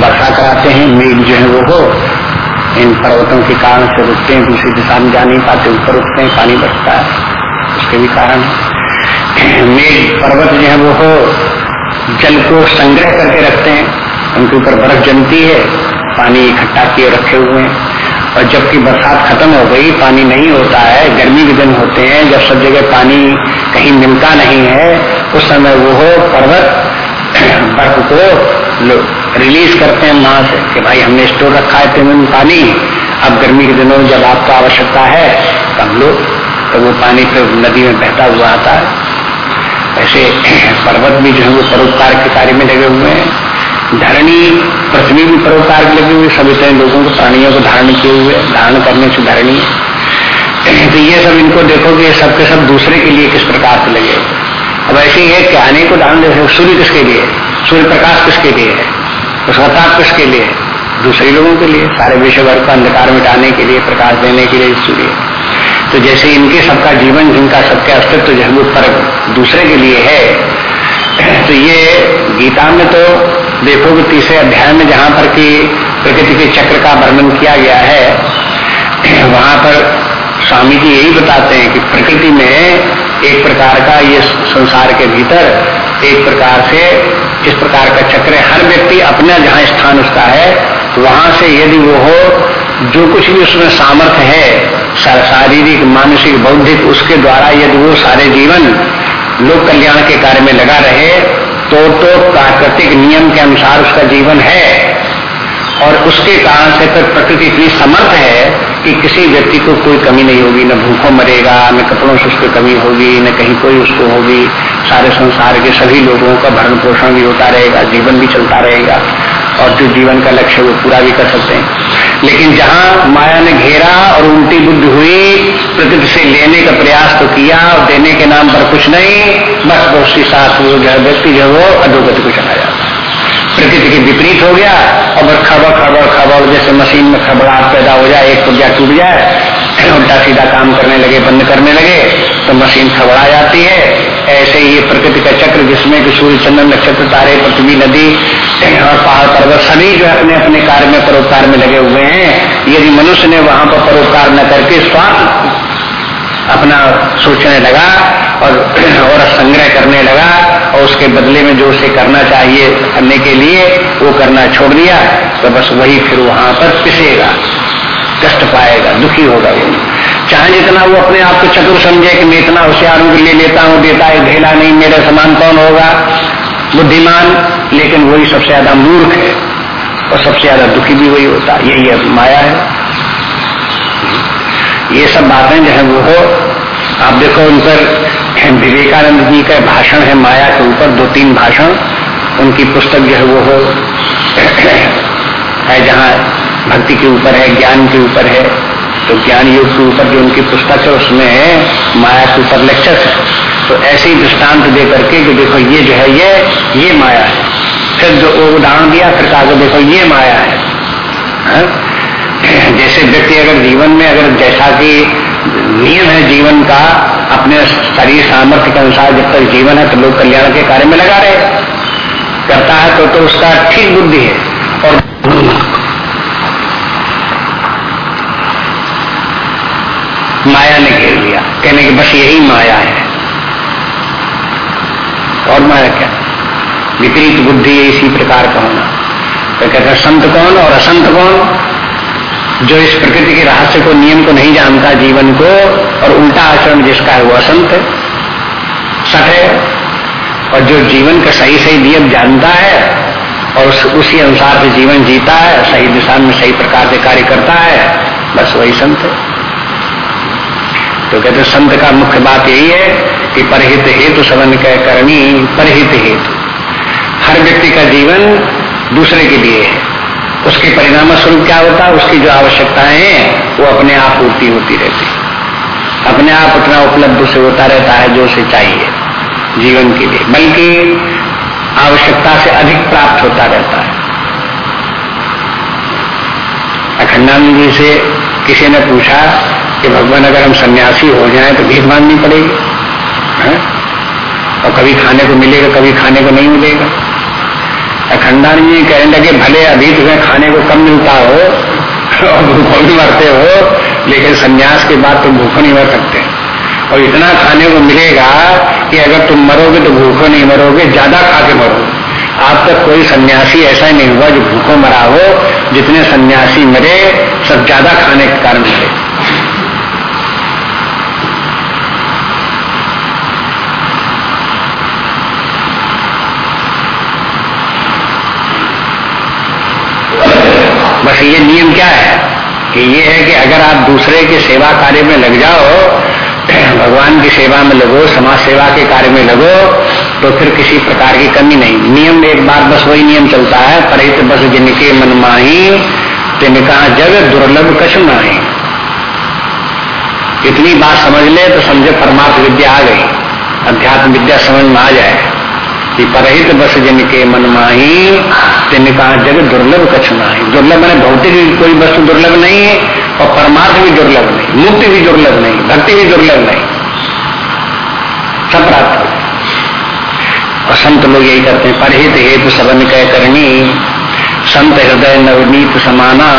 वर्षा कराते हैं मेघ जो है वो हो, इन पर्वतों के कारण से रुकते हैं, दूसरी दिशा में जा नहीं पाते, ऊपर उठते हैं, पानी बरसता है, उसके भी कारण मेघ पर्वत जो है वो हो, जल को संग्रह करके रखते हैं, उनके ऊपर बर्फ़ जमती है, पानी इकट्ठा किए रखे हुए हैं, और जबकि बरसात खत्म हो गई, पानी नहीं होता है, गर्मी के दिन होते हैं, जब सब जगह पानी कहीं मिलता नहीं है, उस समय वो हो, पर्वत बर्फ़ को रिलीज़ करते हैं वहाँ से कि भाई हमने स्टोर रखा है तीन पानी। अब गर्मी के दिनों में जब आपको आवश्यकता है तब लोग तो वो पानी फिर नदी में बहता हुआ आता है। ऐसे पर्वत भी जो है, वो परोपकार के कार्य में लगे हुए हैं। धरणी, पृथ्वी भी परोपकार के लगे हुए सभी इतने लोगों को, प्राणियों को धारण किए हुए धारण करने से धरणी तो ये सब इनको देखो कि ये सब के सब दूसरे के लिए किस प्रकार से लगे अब ऐसे ही है कि आने को धारण देखो सूर्य किसके लिए सूर्य प्रकाश किसके लिए है? उसका ताप किसके लिए, दूसरे लोगों के लिए, सारे विश्व वर्ग का अंधकार मिटाने के लिए, प्रकाश देने के लिए सूर्य तो जैसे इनके सबका जीवन, जिनका सबके अस्तित्व जो है पर दूसरे के लिए है तो ये गीता में तो देखोगे तीसरे अध्याय में जहाँ पर कि प्रकृति के चक्र का वर्णन किया गया है, वहाँ पर स्वामी जी यही बताते हैं कि प्रकृति में एक प्रकार का ये संसार के भीतर एक प्रकार से इस प्रकार का चक्र है? हर व्यक्ति अपना जहाँ स्थान उसका है तो वहाँ से यदि वो हो, जो कुछ भी उसमें सामर्थ्य है शारीरिक, मानसिक, बौद्धिक, उसके द्वारा यदि वो सारे जीवन लोक कल्याण के कार्य में लगा रहे तो तो प्राकृतिक नियम के अनुसार उसका जीवन है। और उसके कारण से फिर प्रकृति इतनी समर्थ है कि किसी व्यक्ति को कोई कमी नहीं होगी, न भूखों मरेगा, न कपड़ों से उसको कमी होगी, न कहीं कोई उसको होगी। सारे संसार के सभी लोगों का भरण पोषण भी होता रहेगा, जीवन भी चलता रहेगा। और जो जीवन का लक्ष्य वो पूरा भी कर सकते हैं। लेकिन जहाँ माया ने घेरा और उल्टी बुद्धि हुई, प्रकृति से लेने का प्रयास तो किया, और देने के नाम पर कुछ नहीं, बस उसी साथ वो व्यक्ति जो वो अधोगति को चला प्रकृति के विपरीत हो गया और खबर खबर खबर, जैसे मशीन में खबराहट पैदा हो जाए, एक पुर्जा टूट जाए उल्टा सीधा काम करने लगे, बंद करने लगे तो मशीन खबरा जाती है। ऐसे ही प्रकृति का चक्र, जिसमें कि सूर्य, चंद्र, नक्षत्र, तारे, पृथ्वी, नदी, और पहाड़, पर्वत, सभी जो अपने अपने कार्य में परोपकार में लगे हुए हैं। यदि मनुष्य ने वहाँ पर परोपकार न करके स्वार्थ अपना सोचने लगा और और संग्रह करने लगा और उसके बदले में जो उसे करना चाहिए करने के लिए वो करना छोड़ दिया तो बस वही फिर वहाँ पर पिसेगा, कष्ट पाएगा, दुखी होगा वो। चाहे जितना वो अपने आप को चतुर समझे कि मैं इतना होशियार हूँ ले लेता हूँ, देता है, ढेला नहीं, मेरे समान कौन होगा? बुद्धिमान, लेकिन वही सबसे ज़्यादा मूर्ख है और सबसे ज़्यादा दुखी भी वही होता है। यही माया है। ये सब बातें जो है वो हो। आप देखो उन पर विवेकानंद जी का भाषण है माया के ऊपर, दो तीन भाषण। उनकी पुस्तक जो है वो हो। है जहाँ भक्ति के ऊपर है, ज्ञान के ऊपर है। तो ज्ञान योग के ऊपर जो उनकी पुस्तक है, उसमें है माया के ऊपर लेक्चर है तो ऐसे ही दृष्टांत दे करके कि देखो ये जो है, ये ये माया है। फिर जो उदाहरण दिया, फिर कहा देखो ये माया है। हा? जैसे व्यक्ति अगर जीवन में अगर जैसा कि नियम है जीवन का अपने शरीर सामर्थ्य के अनुसार जब तक जीवन है तो लोग कल्याण के कार्य में लगा रहे करता है तो, तो उसका ठीक बुद्धि है। और माया ने घेर लिया। कहने की बस यही माया है। और माया क्या? विपरीत बुद्धि इसी प्रकार का होना। तो कहते संत कौन और असंत कौन? जो इस प्रकृति के रहस्य को नियम को नहीं जानता जीवन को और उल्टा आचरण जिसका है वो असंत है। सत है। और जो जीवन का सही सही नियम जानता है और उस, उसी अनुसार से जीवन जीता है सही दिशा में सही प्रकार से कार्य करता है बस वही संत है। तो कहते संत का मुख्य बात यही है कि परहित हेतु सबन कह करनी परहित हेतु। हर व्यक्ति का जीवन दूसरे के लिए है। उसके परिणाम स्वरूप क्या होता है? उसकी जो आवश्यकताएँ हैं, वो अपने आप पूर्ति होती रहती अपने आप उतना उपलब्ध उसे होता रहता है जो उसे चाहिए, जीवन के लिए। बल्कि आवश्यकता से अधिक प्राप्त होता रहता है। अखंडानंद जी से किसी ने पूछा कि भगवान, अगर हम सन्यासी हो जाएँ तो भीख मांगनी पड़ेगी? है? और कभी खाने को मिलेगा, कभी खाने को नहीं मिलेगा? अखंडानंद जी कहने लगे भले अभी तुम्हें खाने को कम मिलता हो, और भूखों भी मरते हो, लेकिन संन्यास के बाद तुम भूखों नहीं मर सकते। और इतना खाने को मिलेगा कि अगर तुम मरोगे तो भूखों नहीं मरोगे, ज़्यादा खा के मरोगे। आज तक कोई सन्यासी ऐसा ही नहीं हुआ जो भूखों मरा हो, जितने सन्यासी मरे, सब ज़्यादा खाने के कारण मरे। बस ये नियम क्या है? कि ये है कि अगर आप दूसरे के सेवा कार्य में लग जाओ, भगवान की सेवा में लगो, समाज सेवा के कार्य में लगो तो फिर किसी प्रकार की कमी नहीं। नियम एक बार बस वही नियम चलता है परित बस जिनके मन माही, तिनका जग दुर्लभ कश माही। इतनी बात समझ ले तो समझे परमार्थ विद्या आ गई। अध्यात्म विद्या समझ में आ जाए। कि परहित बस जिनके मन माही, तिनका जग दुर्लभ कछ माही दुर्लभ मैंने भौतिक कोई वस्तु दुर्लभ नहीं है, और परमार्थ भी दुर्लभ नहीं, मुक्ति भी दुर्लभ नहीं, भक्ति भी दुर्लभ नहीं। सब प्राप्त और संत लोग यही करते हैं, परहित हेतु सबन कह करनी, संत हृदय नवनीत समाना।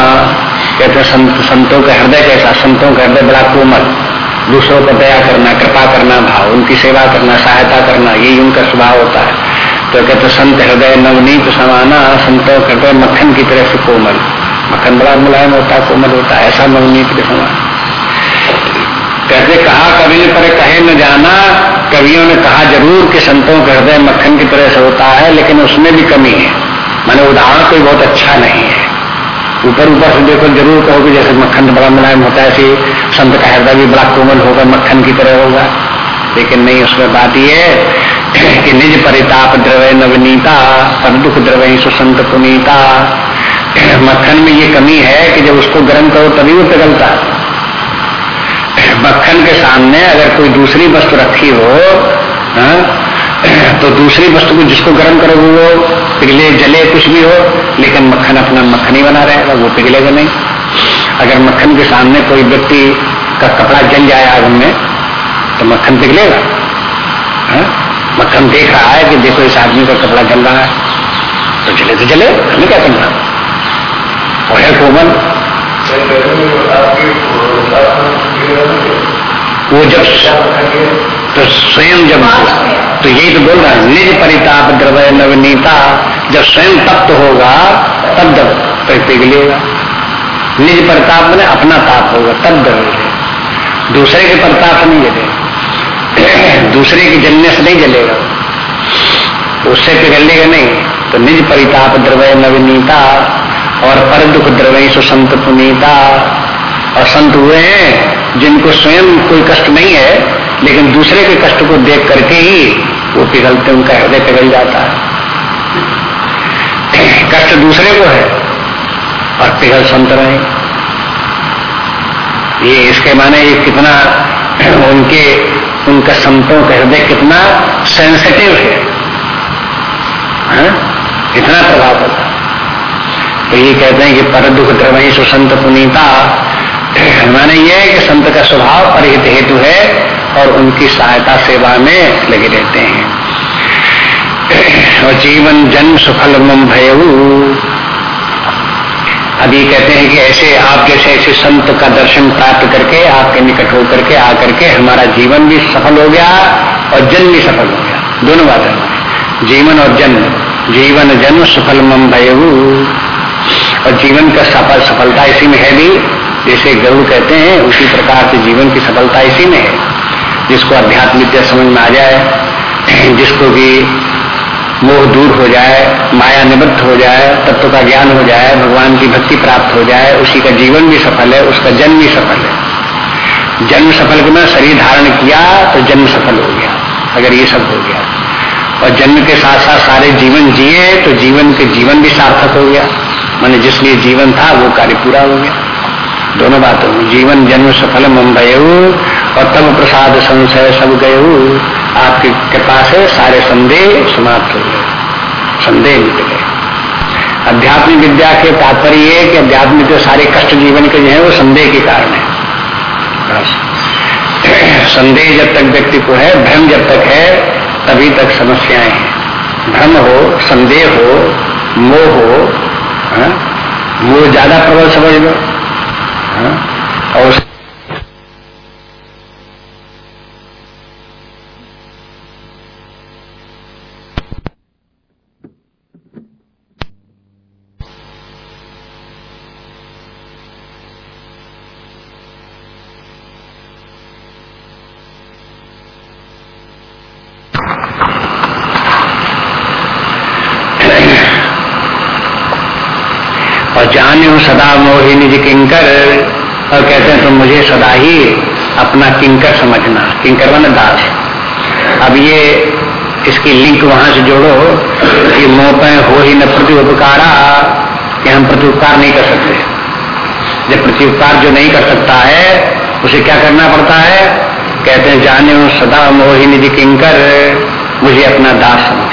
कहते संत संतों का हृदय कैसा? संतों का हृदय बड़ा कोमल। दूसरों को दया करना, कृपा करना, भाव, उनकी सेवा करना, सहायता करना यही उनका स्वभाव होता है। तो कहते संत हृदय नवनीत समाना, संतों हृदय मक्खन की तरह से कोमल। मक्खन बड़ा मुलायम होता है, कोमल होता है, ऐसा नवनीत के समान। कहते कहा कवि ने, पर कहे न जाना, कवियों ने कहा ज़रूर कि संतों का हृदय मक्खन की तरह से होता है, लेकिन उसमें भी कमी है। मैंने उदाहरण कोई बहुत अच्छा नहीं है। ऊपर ऊपर से देखो, ज़रूर कहो कि जैसे मक्खन बड़ा मुलायम होता है, ऐसे संत का हृदय भी बड़ा कोमल होगा, मक्खन की तरह होगा लेकिन नहीं, उसमें बात यह है कि निज परिताप द्रवय नवनीता, पर दुख द्रवय सुसंत पुनीता मक्खन में ये कमी है कि जब उसको गर्म करो, तभी वो पिघलता मक्खन के सामने अगर कोई दूसरी वस्तु रखी हो, हा? तो दूसरी वस्तु को जिसको गर्म करोगे, वो पिघले, जले कुछ भी हो लेकिन मक्खन अपना मक्खन ही बना रहेगा, वो पिघलेगा नहीं। अगर मक्खन के सामने कोई व्यक्ति का कपड़ा जल जाए आग में तो मक्खन पिघलेगा। मक्खन देख रहा है कि देखो इस आदमी का कपड़ा जल रहा है। तो जले तो जले, हमें क्या करना? और है कोमल। वो जब तो स्वयं जब तो यही तो बोल रहा है, निज परिताप द्रवय नवनीता, जब स्वयं तप्त होगा, तब जब तो पिघलेगा निज परिताप मैंने अपना ताप होगा, तब जलेगा दूसरे के प्रताप नहीं जलेगा। दूसरे के जलने से नहीं जलेगा। उससे पिघलेगा नहीं। तो निज परिताप द्रवय नवनीता और पर दुख द्रवय सुसंत पुनीता। और संत हुए हैं, जिनको स्वयं कोई कष्ट नहीं है लेकिन दूसरे के कष्ट को देख करके ही वो पिघलते, उनका हृदय पिघल जाता है। कष्ट दूसरे को है और पिघल संत रहे। ये इसके माने ये कितना उनके, उनका संतों का हृदय कितना सेंसिटिव है। हा? इतना प्रभाव पड़ता तो ये कहते हैं कि पर दुख द्रवही सुसंत पुनीता। माने ये है कि संत का स्वभाव परिहित हेतु है। और उनकी सहायता सेवा में लगे रहते हैं। और जीवन जन्म सुफल मम भयऊ। अभी कहते हैं कि ऐसे आप जैसे ऐसे संत का दर्शन प्राप्त करके, आपके निकट होकर के आकर के हमारा जीवन भी सफल हो गया और जन्म भी सफल हो गया। दोनों बातें जीवन और जन्म जीवन जन्म सफल मम भयऊ। और जीवन का सफल सफलता इसी में है भी। जैसे गरुड़ कहते हैं, उसी प्रकार से जीवन की सफलता इसी में है। जिसको अध्यात्म विद्या समझ में आ जाए, जिसको भी मोह दूर हो जाए, माया निवृत्त हो जाए, तत्व का ज्ञान हो जाए, भगवान की भक्ति प्राप्त हो जाए, उसी का जीवन भी सफल है, उसका जन्म भी सफल है। जन्म सफल के मैं शरीर धारण किया तो जन्म सफल हो गया, अगर ये सब हो गया। और जन्म के साथ साथ सारे जीवन जिए तो जीवन के जीवन भी सार्थक हो गया। मैंने जिसलिए जीवन था, वो कार्य पूरा हो गया। दोनों बातों में जीवन, जन्म सफल मुंबई और तब प्रसाद, संशय, सब गए आपकी कृपा से सारे संदेह समाप्त हो गए। संदेह गए। अध्यात्मिक विद्या के तात्पर्य ये कि अध्यात्मिक जो सारे कष्ट जीवन के जो है, वो संदेह के कारण है। संदेह जब तक व्यक्ति को है, भ्रम जब तक है, तभी तक समस्याएँ हैं। भ्रम हो, संदेह हो, मोह हो हाँ? वो ज़्यादा प्रबल समझ लो। हाँ? और जाने हूँ सदा मोहि निज किंकर। और कहते हैं, तुम तो मुझे सदा ही अपना किंकर समझना। किंकर वन दास अब ये, इसकी लिंक वहाँ से जोड़ो कि मोह हो ही न प्रति उपकारा कि हम प्रति उपकार नहीं कर सकते। जब प्रति उपकार जो नहीं कर सकता है, उसे क्या करना पड़ता है? कहते हैं, जाने हूँ सदा मोहि निधि किंकर, मुझे अपना दास समझ।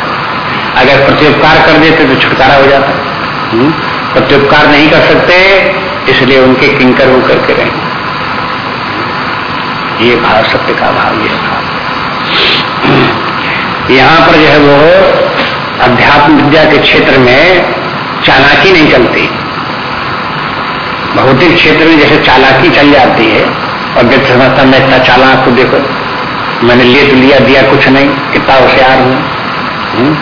अगर प्रत्युपकार कर देते तो छुटकारा हो जाता। हम्म? प्रत्युपकार नहीं कर सकते, इसलिए उनके किंकर होकर के रहेंगे। ये भाव सत्य का भाव ये भाव यहाँ पर जो है वो अध्यात्म विद्या के क्षेत्र में चालाकी नहीं चलती। भौतिक क्षेत्र में जैसे चालाकी चल जाती है, और व्यक्ति समझता, मैं इतना चालाक को देखो, मैंने ले तो लिया, दिया कुछ नहीं, कितना होशियार हूँ हम्म?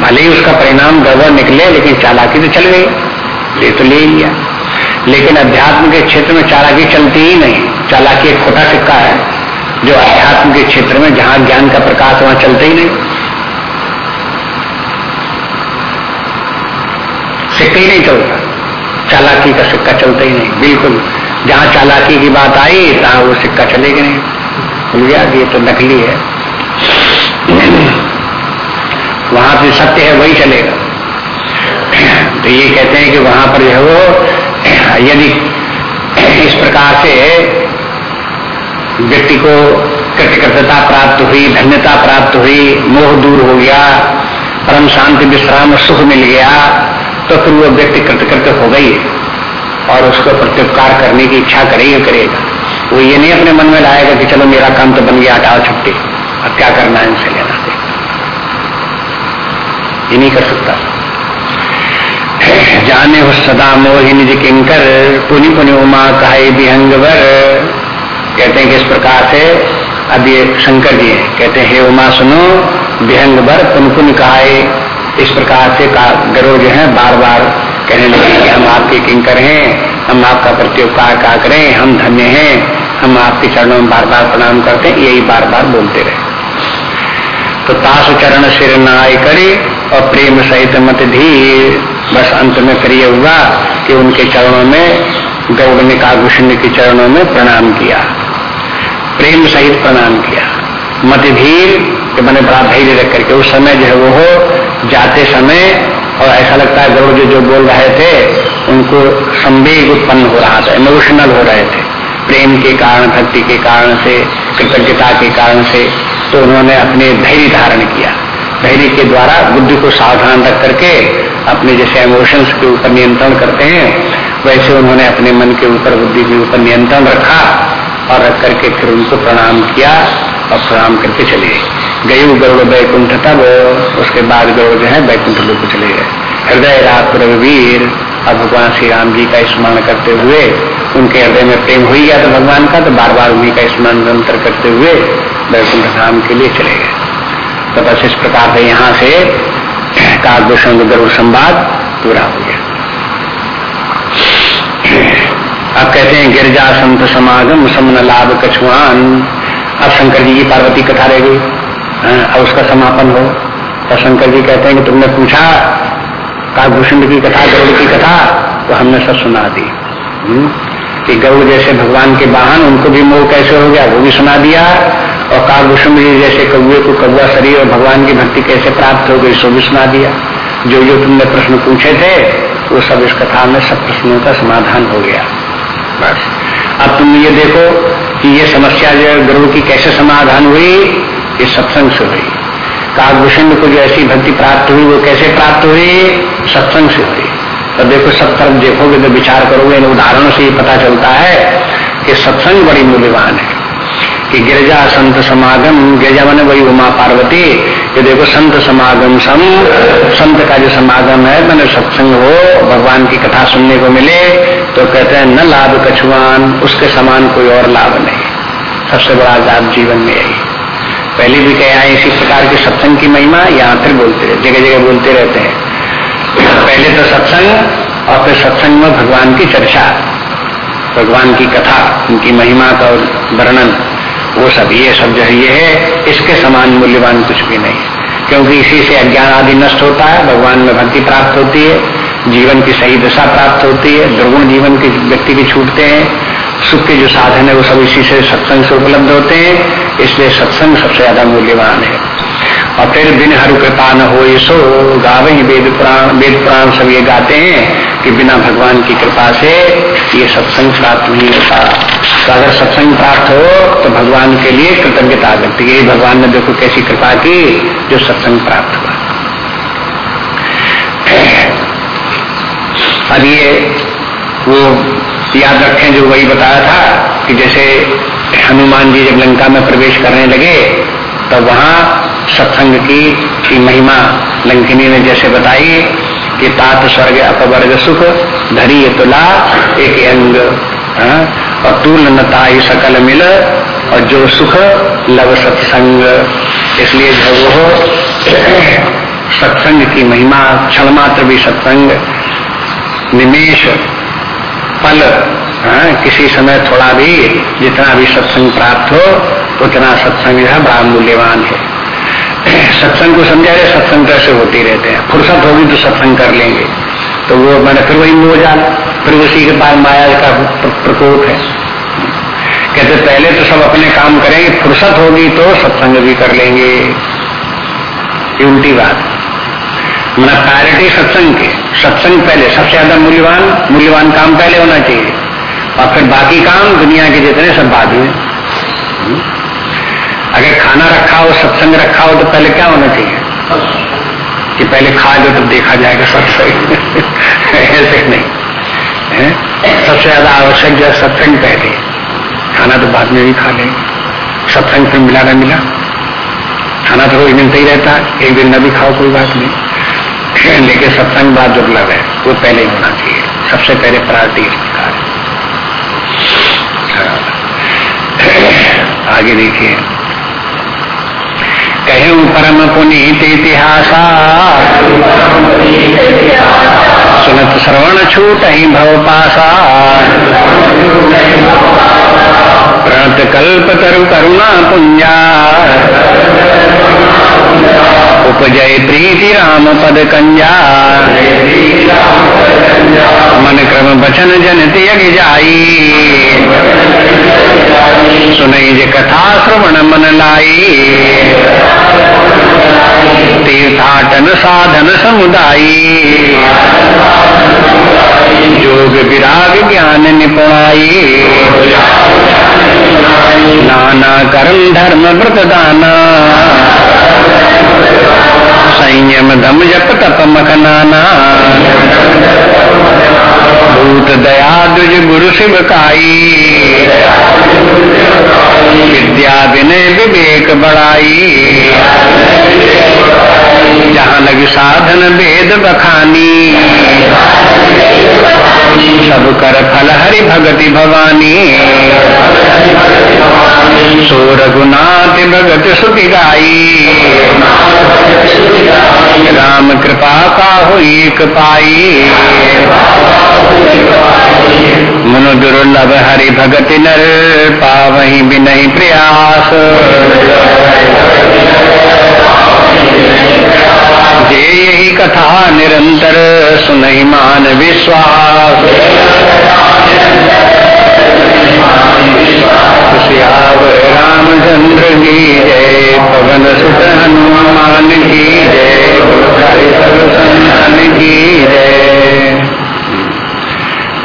भले ही उसका परिणाम गड़बड़ निकले, लेकिन चालाकी तो चल गई। ले तो ले लिया। लेकिन अध्यात्म के क्षेत्र में चालाकी चलती ही नहीं। चालाकी एक खोटा सिक्का है, जो अध्यात्म के क्षेत्र में जहाँ ज्ञान का प्रकाश वहाँ चलते ही नहीं। सिक्का ही नहीं चलता। चालाकी का सिक्का चलता ही नहीं। बिल्कुल, जहाँ चालाकी की बात आई, तहां वो सिक्का चलेगा नहीं भूल गया, ये तो नकली है। वहाँ पे सत्य है, वही चलेगा। तो ये कहते हैं कि वहाँ पर जो है वो, यदि इस प्रकार से व्यक्ति को कृतकृतता प्राप्त हुई, धन्यता प्राप्त हुई, मोह दूर हो गया, परम शांति, विश्राम, सुख मिल गया तो फिर वो व्यक्ति कृतकृत हो गई और उसको प्रत्युपकार करने की इच्छा करेगा करेगा। वो ये नहीं अपने मन में लाएगा कि चलो मेरा काम तो बन गया, हटाओ छुट्टी। अब क्या करना है इनसे लेना ये नहीं कर सकता। जाने हो सदा मोहि निज किंकर, पुनि पुनि उमा कहे विहंगवर कहते हैं कि इस प्रकार से अब ये शंकर जी कहते हैं, हे उमा, सुनो विहंग वर पुन पुन कहाए इस प्रकार से गरो जो है बार बार कहने लगे कि हम आपके किंकर हैं, हम आपका प्रत्युपकार का करें हम धन्य हैं, हम आपके चरणों में बार बार प्रणाम करते हैं, यही बार बार बोलते रहे। तो ताश चरण सिर नाय करे और प्रेम सहित मत धीर। बस अंत में फिर ये हुआ कि उनके चरणों में गौड़ ने कागुषण्य के चरणों में प्रणाम किया। प्रेम सहित प्रणाम किया। मत धीर कि मैंने बड़ा धैर्य रख करके उस समय जो है वो हो, जाते समय और ऐसा लगता है गौड़ जो जो बोल रहे थे, उनको संवेग उत्पन्न हो रहा था इमोशनल हो रहे थे। प्रेम के कारण, भक्ति के कारण से, कृतज्ञता के कारण से तो उन्होंने अपने धैर्य धारण किया। धैर्य के द्वारा बुद्धि को सावधान रख करके अपने जैसे इमोशंस के ऊपर नियंत्रण करते हैं, वैसे उन्होंने अपने मन के ऊपर बुद्धि के ऊपर नियंत्रण रखा और रख करके फिर उनको प्रणाम किया और प्रणाम करके चले। गए गरुड़ बैकुंठ तब, उसके बाद गरुड़ जो है बैकुंठ लोग चले गए। हृदय रात रघुवीर अब भगवान श्री राम जी का स्मरण करते हुए, उनके हृदय में प्रेम हो गया था भगवान का तो बार बार उन्हीं का स्मरण निरंतर करते हुए बैकुंठ धाम के लिए चले गए। तो बस इस प्रकार से यहाँ से काकभूषण गरुड़ संवाद पूरा हो गया। अब कहते हैं गिरजा संत समागम समन लाभ कछुआन। अब शंकर जी की पार्वती कथा रह गई। हाँ, अब उसका समापन हो। तो शंकर जी कहते हैं कि तुमने पूछा काकभूषण की कथा गरुड़ की कथा तो हमने सब सुना दी। हम्म, कि गरुड़ जैसे भगवान के वाहन उनको भी मोह कैसे हो गया वो भी सुना दिया। और कालभूषण जी जैसे कौए को कौआ शरीर और भगवान की भक्ति कैसे प्राप्त हो गई, सो भी सुना दिया। जो जो तुमने प्रश्न पूछे थे, वो सब इस कथा में सब प्रश्नों का समाधान हो गया। बस। अब तुम ये देखो कि ये समस्या जो है गुरु की कैसे समाधान हुई, ये सत्संग से हुई। कालभूषण को जो ऐसी भक्ति प्राप्त हुई, वो कैसे प्राप्त हुई? सत्संग से हुई। तो देखो, सब तरफ़ देखोगे तो विचार करोगे, इन उदाहरणों से ये पता चलता है कि सत्संग बड़ी मूल्यवान है। कि गिरजा संत समागम, गिरजा मैंने वही उमा पार्वती। कि देखो संत समागम सम, संत का जो समागम है, मैंने सत्संग हो, भगवान की कथा सुनने को मिले तो कहते हैं, न लाभ कछुआन, उसके समान कोई और लाभ नहीं। सबसे बड़ा लाभ जीवन में यही। पहले भी कहे आए इसी प्रकार के सत्संग की महिमा यहाँ फिर बोलते रहे जगह जगह बोलते रहते हैं। पहले तो सत्संग, और फिर सत्संग में भगवान की चर्चा, भगवान की कथा, उनकी महिमा का वर्णन। वो सब ये सब जो है, ये है, इसके समान मूल्यवान कुछ भी नहीं क्योंकि इसी से अज्ञान आदि नष्ट होता है, भगवान में भक्ति प्राप्त होती है, जीवन की सही दशा प्राप्त होती है, दुर्गुण जीवन के व्यक्ति भी छूटते हैं, सुख के जो साधन है, वो सब इसी से सत्संग से उपलब्ध होते हैं, इसलिए सत्संग सबसे ज़्यादा मूल्यवान है। फिर बिन हरु कृपा न हो सो गावे वेद पुराण वेद पुराण सब ये गाते हैं कि बिना भगवान की कृपा से ये सत्संग प्राप्त नहीं होता। तो अगर सत्संग प्राप्त हो तो भगवान के लिए कृतज्ञता करती है भगवान ने देखो कैसी कृपा की, जो सत्संग प्राप्त हुआ। अब ये वो याद रखें जो वही बताया था कि जैसे हनुमान जी जब लंका में प्रवेश करने लगे तो वहाँ सत्संग की, की महिमा लंकिनी ने जैसे बताई कि तात स्वर्ग अपवर्ग सुख धरी तुला एक अंग हाँ? और तूल नता सकल मिल और जो सुख लव सत्संग। इसलिए जब वो सत्संग की महिमा क्षण मात्र भी सत्संग निमेश पल हाँ, किसी समय थोड़ा भी जितना भी सत्संग प्राप्त हो उतना सत्संग जो है बड़ा मूल्यवान है। सत्संग को समझा रहे, सत्संग कैसे होते रहते हैं। फुर्सत होगी तो सत्संग कर लेंगे। तो वो मैंने फिर वही मोह जाल फिर उसी के पास माया का प्रकोप है। कहते पहले तो सब अपने काम करेंगे, फुर्सत होगी तो सत्संग भी कर लेंगे। ये उल्टी बात मैंने प्रायोरिटी सत्संग के। सत्संग पहले, सबसे ज़्यादा मूल्यवान मूल्यवान काम पहले होना चाहिए। और फिर बाकी काम दुनिया के जितने सब बाद में। अगर खाना रखा हो, सत्संग रखा हो तो पहले क्या होना चाहिए? कि पहले खा लो तो देखा जाएगा सत्संग। ऐसे नहीं? सबसे ज़्यादा आवश्यक जो है सत्संग पहले। खाना तो बाद में भी खा लेंगे। सत्संग फिर मिला ना मिला। खाना तो रोज मिलता ही रहता। एक दिन न भी खाओ, कोई बात नहीं। लेकिन सत्संग बात दुर्लभ है, वो पहले ही होना चाहिए। सबसे पहले प्रार्थी हाँ। आगे देखिए। कहूँ परम पुनीत इतिहासा। सुनत श्रवण छूट ही भव पासा। प्रणत कल्प तरु करुणा पुंजा उपजय प्रीति राम पद कंजा मन क्रम बचन जन त्यग जाई सुनई जे कथा श्रवण मन लाई तीर्थाटन साधन समुदायी योग विराग ज्ञान निपुणाई नाना कर्म धर्म व्रत दाना संयम धम जप तप मखनाना भूत दया दुज गुरु शिवकाई विद्या विनय विवेक बड़ाई जहाँ लग साधन वेद बखानी। सब कर फल हरि भगति भवानी। सो रघुनाथ भगत सुखी गाई। राम कृपा का हो एक पाई। मनु दुर्लभ हरि भगति नर पावही बिनही प्रयास। जे यही कथा निरंतर सुनहि मान विश्वास। रामचंद्र की जय, पवन सुत हनुमान की जय की जय।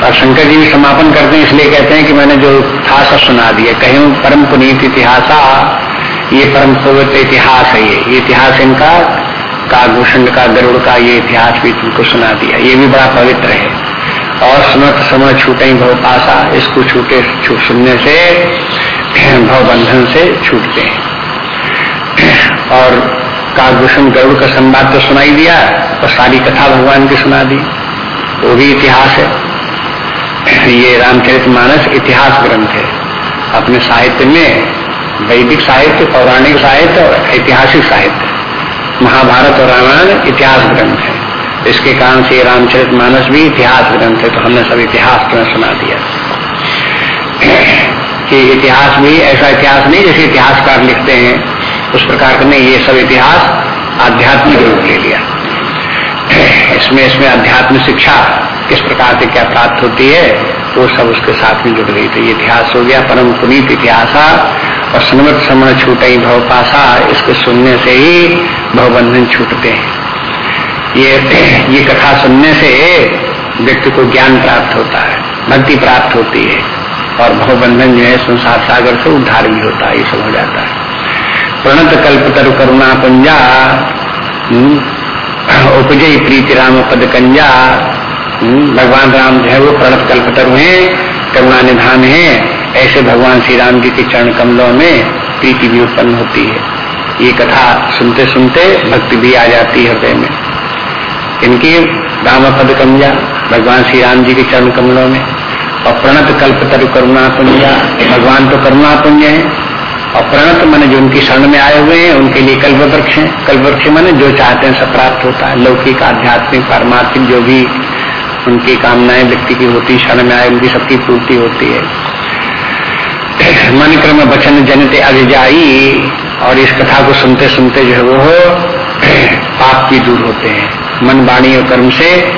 और शंकर जी भी समापन करते हैं, इसलिए कहते हैं कि मैंने जो था सब सुना दिया, कहीं परम पुनीत इतिहासा ये परम पवित्र इतिहास है ये। इतिहास इनका काभूषण का गरुड़, का ये इतिहास भी तुमको सुना दिया। ये भी बड़ा पवित्र है। और सुनत समय छूटे भव पासा, इसको छूटे सुनने से, भव बंधन से छूटते हैं। और काकभूषण गरुड़ का संवाद तो सुनाई दिया, और सारी कथा भगवान की सुना दी। वो भी इतिहास है। ये रामचरित मानस इतिहास ग्रंथ है। अपने साहित्य में वैदिक साहित्य, पौराणिक साहित्य और ऐतिहासिक साहित्य। महाभारत और रामायण इतिहास ग्रंथ है। इसके कारण से रामचरित मानस भी इतिहास ग्रंथ है तो हमने सब इतिहास तुम्हें सुना दिया। कि इतिहास भी ऐसा इतिहास नहीं जैसे इतिहासकार लिखते हैं। उस प्रकार का नहीं, ये सब इतिहास आध्यात्मिक रूप ले लिया। इसमें इसमें अध्यात्म शिक्षा किस प्रकार से क्या प्राप्त होती है, वो सब उसके साथ में जुड़ गई। थी इतिहास हो गया, परम पुनीत इतिहास और सनमत समण छूटे भव पासा इसको सुनने से ही भवबंधन छूटते हैं। ये ये कथा सुनने से व्यक्ति को ज्ञान प्राप्त होता है भक्ति प्राप्त होती है और भवबंधन जो है संसार सागर से उद्धार भी होता है ये सब हो जाता है। प्रणत कल्पतर करुणा पंजा हम्म, उपजय प्रीति राम पद कंजा हम्म, भगवान राम जो है वो प्रणत कल्पतर हुए करुणा निधान है। ऐसे भगवान श्री राम जी के चरण कमलों में प्रीति भी उत्पन्न होती है। ये कथा सुनते सुनते भक्ति भी आ जाती है हृदय में। इनकी राम पद कंजा भगवान श्री राम जी के चरण कमलों में, और प्रणत कल्प तरु करुणा पुंजा भगवान तो करुणा पुंज है। और प्रणत मन जो उनकी शरण में आए हुए हैं, उनके लिए कल्प वृक्ष है। कल्प वृक्ष मन जो चाहते हैं सब प्राप्त होता है। लौकिक, आध्यात्मिक, पारमार्थिक जो भी उनकी कामनाएँ व्यक्ति की होती, शरण में आए, उनकी सबकी पूर्ति होती है। मन क्रम वचन जनते अभिजाई, और इस कथा को सुनते सुनते जो है वो पाप भी दूर होते हैं। मन वाणी और कर्म से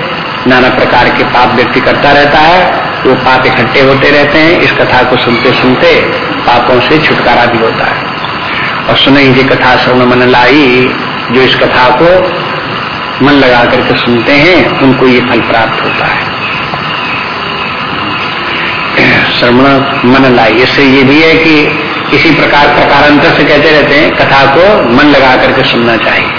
नाना प्रकार के पाप व्यक्ति करता रहता है, वो पाप इकट्ठे होते रहते हैं। इस कथा को सुनते सुनते पापों से छुटकारा भी होता है। और सुने जी कथा श्रवण मन लाई, जो इस कथा को मन लगा करके सुनते हैं, उनको ये फल प्राप्त होता है। श्रवण मन लाई इससे ये भी है कि इसी प्रकार प्रकारांतर से कहते रहते हैं, कथा को मन लगा करके सुनना चाहिए।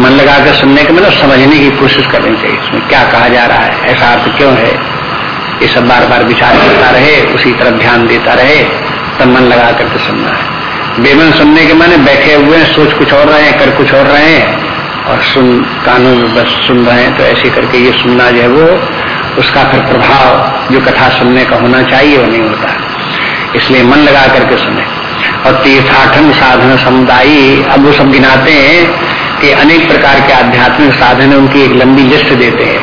मन लगाकर सुनने के मतलब समझने की कोशिश करनी चाहिए, इसमें क्या कहा जा रहा है, ऐसा अर्थ क्यों है? ये सब बार बार विचार करता रहे, उसी तरफ़ ध्यान देता रहे, तब मन लगा करके सुनना है। बेमन सुनने के माने बैठे हुए हैं, सोच कुछ और रहे हैं, कर कुछ और रहे हैं, और सुन कानून में बस सुन रहे हैं तो ऐसे करके ये सुनना जो है वो उसका फिर प्रभाव जो कथा सुनने का होना चाहिए, वो नहीं होता। इसलिए मन लगा करके सुने। और तीर्थाटन साधन समुदायी अब वो सब गिनाते हैं कि अनेक प्रकार के आध्यात्मिक साधन उनकी एक लंबी लिस्ट देते हैं।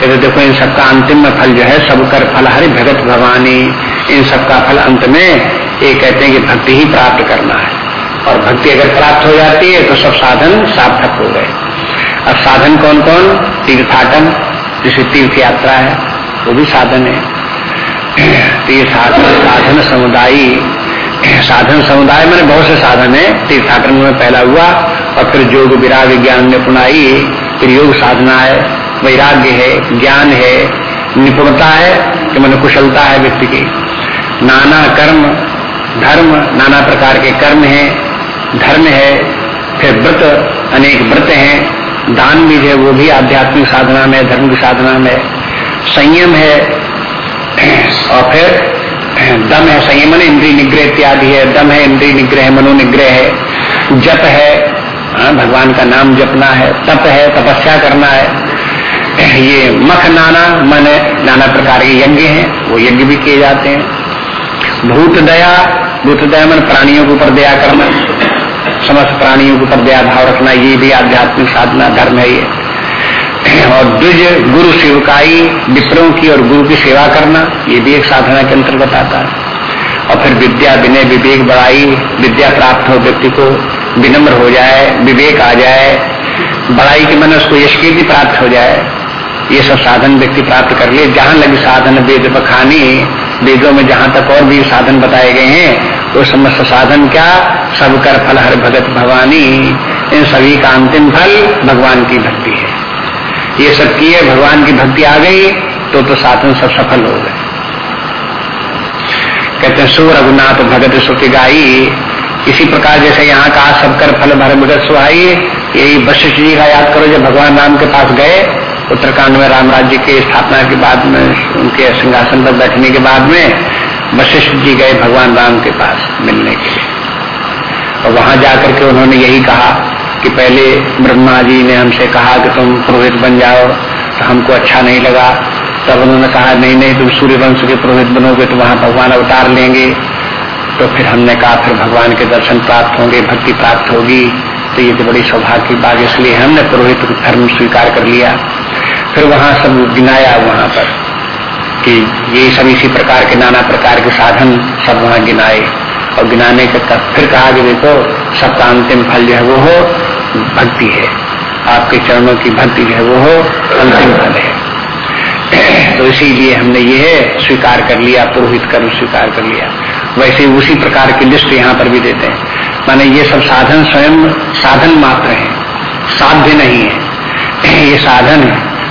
कहते, देखो, इन सबका अंतिम में फल जो है, सब कर फल हरि, भगत भवानी, इन सबका फल अंत में ये कहते हैं कि भक्ति ही प्राप्त करना है। और भक्ति अगर प्राप्त हो जाती है तो सब साधन सार्थक हो गए। अब साधन कौन कौन तीर्थाटन जैसे तीर्थ यात्रा है, वो भी साधन है। तीर्थ साधन समुदाय साधन समुदाय मैंने बहुत से साधन है। तीर्थाटन में पहला हुआ और फिर योग, विराग, ज्ञान निपुणाई फिर योग साधना है। वैराग्य है, ज्ञान है, निपुणता है कि मन कुशलता है व्यक्ति की। नाना कर्म, धर्म, नाना प्रकार के कर्म है। धर्म है, फिर व्रत, अनेक व्रत हैं। दान भी है, वो भी आध्यात्मिक साधना में, धर्म की साधना में। संयम है, और फिर दम है, संयम इंद्रिय निग्रह इत्यादि है। दम है, इंद्रिय निग्रह मनोनिग्रह है। जप है हाँ भगवान का नाम जपना है। तप है, तपस्या करना है। ये मख नाना, मन, नाना प्रकार के यज्ञ हैं, वो यज्ञ भी किए जाते हैं। भूत दया भूत दया मन प्राणियों के ऊपर दया करना। समस्त प्राणियों के ऊपर दया भाव रखना, ये भी आध्यात्मिक साधना, धर्म है ये। और द्विज गुरु सेवकाई विप्रों की और गुरु की सेवा करना, ये भी एक साधना के अंतर्गत आता है। और फिर विद्या, विनय, विवेक बढ़ाई, विद्या प्राप्त हो व्यक्ति को विनम्र हो जाए, विवेक आ जाए, बढ़ाई के मन उसको यश कीर्ति प्राप्त हो जाए, ये सब साधन व्यक्ति प्राप्त कर लिए जहाँ लगे साधन वेद बखानी, वेदों में जहाँ तक और भी साधन बताए गए हैं वो समस्त साधन क्या? सब कर फल हर भगत भवानी। इन सभी का अंतिम फल भगवान की भक्ति है। ये सब किए, भगवान की भक्ति आ गई तो तो साधन सब सफल हो गए। कहते हैं, सु रघुनाथ भगत सुखी गाई इसी प्रकार जैसे यहाँ का सब कर फल भर भगत सुहाई। यही वशिष्ठ जी का याद करो, जब भगवान राम के पास गए उत्तराखंड में राम राज्य की स्थापना के बाद में, उनके सिंहासन पर बैठने के बाद में वशिष्ठ जी गए भगवान राम के पास मिलने के लिए। और वहाँ जाकर के उन्होंने यही कहा कि पहले ब्रह्मा जी ने हमसे कहा कि तुम पुरोहित बन जाओ तो हमको अच्छा नहीं लगा। तब उन्होंने कहा, नहीं नहीं, तुम सूर्य वंश के पुरोहित बनोगे तो वहाँ भगवान अवतार लेंगे। तो फिर हमने कहा, फिर भगवान के दर्शन प्राप्त होंगे, भक्ति प्राप्त होगी। तो ये तो बड़ी सौभाग्य की बात इसलिए हमने पुरोहित धर्म स्वीकार कर लिया। फिर वहाँ सब गिनाया वहाँ पर। कि ये सब इसी प्रकार के नाना प्रकार के साधन सब वहाँ गिनाए। और गिनाने के तब फिर कहा कि देखो सबका अंतिम फल जो है वो हो, भक्ति है। आपके चरणों की भक्ति जो है वो हो, अंतिम फल है। तो इसीलिए हमने ये स्वीकार कर लिया, पुरोहित कर्म स्वीकार कर लिया। वैसे उसी प्रकार की लिस्ट यहाँ पर भी देते हैं। माने ये सब साधन स्वयं साधन मात्र है, साध्य नहीं है। ये साधन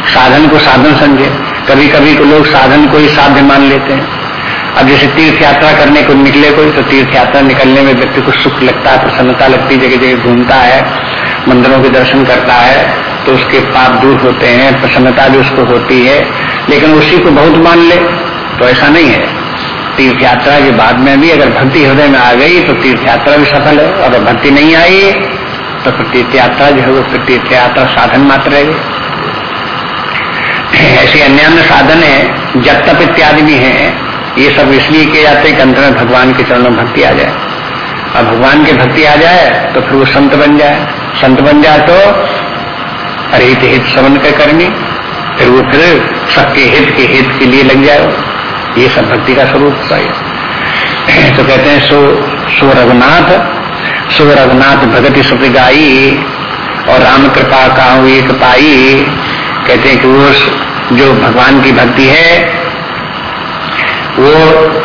साधन को साधन समझे। कभी कभी को लोग साधन को ही साध्य मान लेते हैं। अब जैसे तीर्थ यात्रा करने को निकले कोई तो तीर्थ यात्रा निकलने में व्यक्ति को सुख लगता है, प्रसन्नता लगती है जगह जगह घूमता है, मंदिरों के दर्शन करता है तो उसके पाप दूर होते हैं, प्रसन्नता भी उसको होती है। लेकिन उसी को बहुत मान ले तो ऐसा नहीं है। तीर्थ यात्रा के बाद में भी अगर भक्ति हृदय में आ गई तो तीर्थ यात्रा भी सफल है। अगर भक्ति नहीं आई तो फिर तीर्थ यात्रा जो है, वो तीर्थ यात्रा साधन मात्र रहेगी ऐसे अन्य अन्य साधन है जब तप इत्यादि भी है, ये सब इसलिए किए जाते हैं कि अंत में भगवान के चरणों में भक्ति आ जाए। और भगवान की भक्ति आ जाए तो फिर वो संत बन जाए। संत बन जाए तो अहित हित समन के करनी, फिर वो फिर सबके हित के हित के लिए लग जाए। ये सब भक्ति का स्वरूप है तो कहते हैं, सो सो रघुनाथ सो रघुनाथ भगत सुख गाई और राम कृपा का एक पाई कहते हैं कि वो जो भगवान की भक्ति है, वो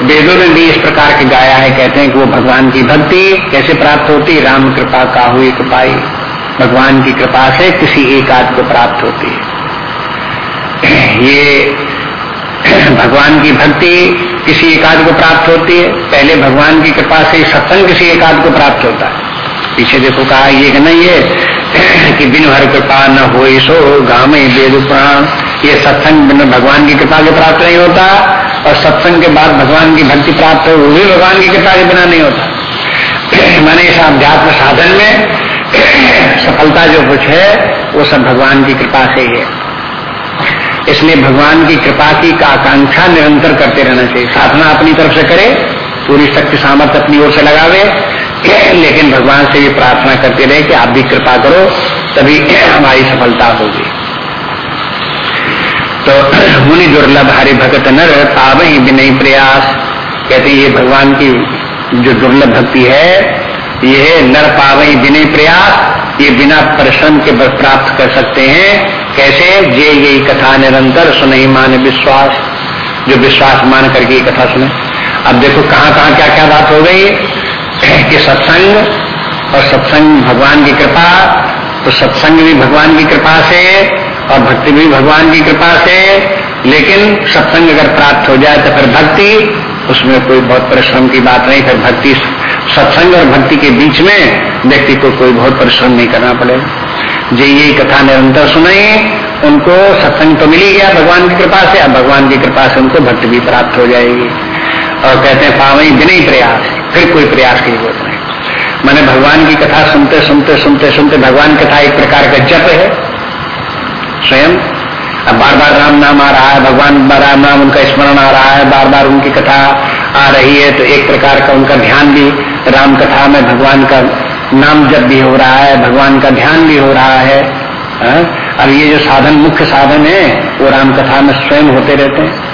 वेदों ने भी इस प्रकार के गाया है, कहते हैं कि वो भगवान की भक्ति कैसे प्राप्त होती? राम कृपा का हुई कृपाई। भगवान की कृपा से किसी एक आद को प्राप्त होती है। ये भगवान की भक्ति किसी एकाद को प्राप्त होती है। पहले भगवान की कृपा से सत्संग किसी एकाद को प्राप्त होता है। पीछे देखो, कहा ये कि नहीं है। कि बिन हर कृपा न हो सो गामे वेद ये सत्संग बिन भगवान की कृपा के प्राप्त नहीं होता, और सत्संग के बाद भगवान की भक्ति प्राप्त हो, वो भी भगवान की कृपा के बिना नहीं होता। मैंने इस अध्यात्म साधन में सफलता जो कुछ है, वो सब भगवान की कृपा से ही है। इसलिए भगवान की कृपा का आकांक्षा निरंतर करते रहना चाहिए। साधना अपनी तरफ़ से करे, पूरी शक्ति सामर्थ्य अपनी ओर से लगावे लेकिन भगवान से भी प्रार्थना करते रहे कि आप भी कृपा करो, तभी हमारी सफलता होगी। तो मुनि दुर्लभ हरि भगत नर पाव ही विनय प्रयास, कहते ये भगवान की जो दुर्लभ भक्ति है, ये नर पावई विनय प्रयास, ये बिना परिश्रम के प्राप्त कर सकते हैं। कैसे? जे यही कथा निरंतर सुनई मान विश्वास। जो विश्वास मान करके ये कथा सुने। अब देखो कहाँ कहाँ क्या क्या बात हो गई? कि सत्संग और सत्संग भगवान की कृपा तो सत्संग भी भगवान की कृपा से और भक्ति भी भगवान की कृपा से। लेकिन सत्संग अगर प्राप्त हो जाए तो फिर भक्ति, उसमें कोई बहुत परिश्रम की बात नहीं, फिर भक्ति, सत्संग और भक्ति के बीच में व्यक्ति को कोई बहुत परिश्रम नहीं करना पड़ेगा जो, ये कथा निरंतर सुनाई, उनको सत्संग तो मिल ही गया भगवान की कृपा से, अब भगवान की कृपा से उनको भक्ति भी प्राप्त हो जाएगी। और कहते हैं, पावई बिना प्रयास। फिर कोई प्रयास की ज़रूरत नहीं। मैंने भगवान की कथा सुनते सुनते सुनते सुनते भगवान कथा एक प्रकार का जप है। स्वयं। अब बार बार राम नाम आ रहा है, भगवान राम नाम, उनका स्मरण आ रहा है बार बार उनकी कथा आ रही है तो एक प्रकार का उनका ध्यान भी, राम कथा में भगवान का नाम जब भी हो रहा है, भगवान का ध्यान भी हो रहा है। हा? अब ये जो साधन, मुख्य साधन है, वो राम कथा में स्वयं होते रहते हैं।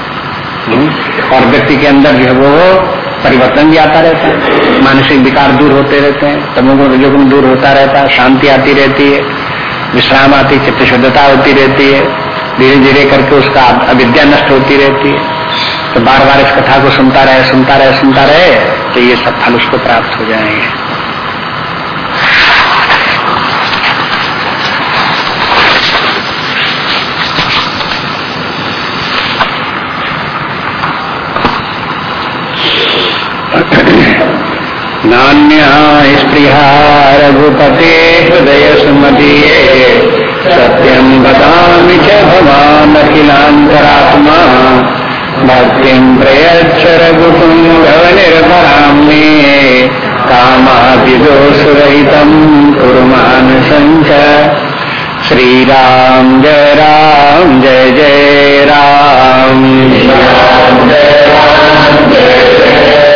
हम्म? और व्यक्ति के अंदर जो है वो परिवर्तन भी आता रहता है। मानसिक विकार दूर होते रहते हैं। तमोगुण रजोगुण दूर होता रहता है। शांति आती रहती है। विश्राम आती चित्त शुद्धता होती रहती है। धीरे धीरे करके उसका अविद्या नष्ट होती रहती है। तो बार बार इस कथा को सुनता रहे सुनता रहे सुनता रहे तो ये सब फल उसको प्राप्त हो जाएँगे। नान्या रघुपते हृदय सुमदीये सत्यम बदामि च भवान् भक्ति भक्तिं प्रयच्छ रघुकुं भवनिर्भरां मे। कामाभिदोषरहितं कुरु मानसञ्च श्रीराम जय राम, जय जय राम। जय राम, जय जय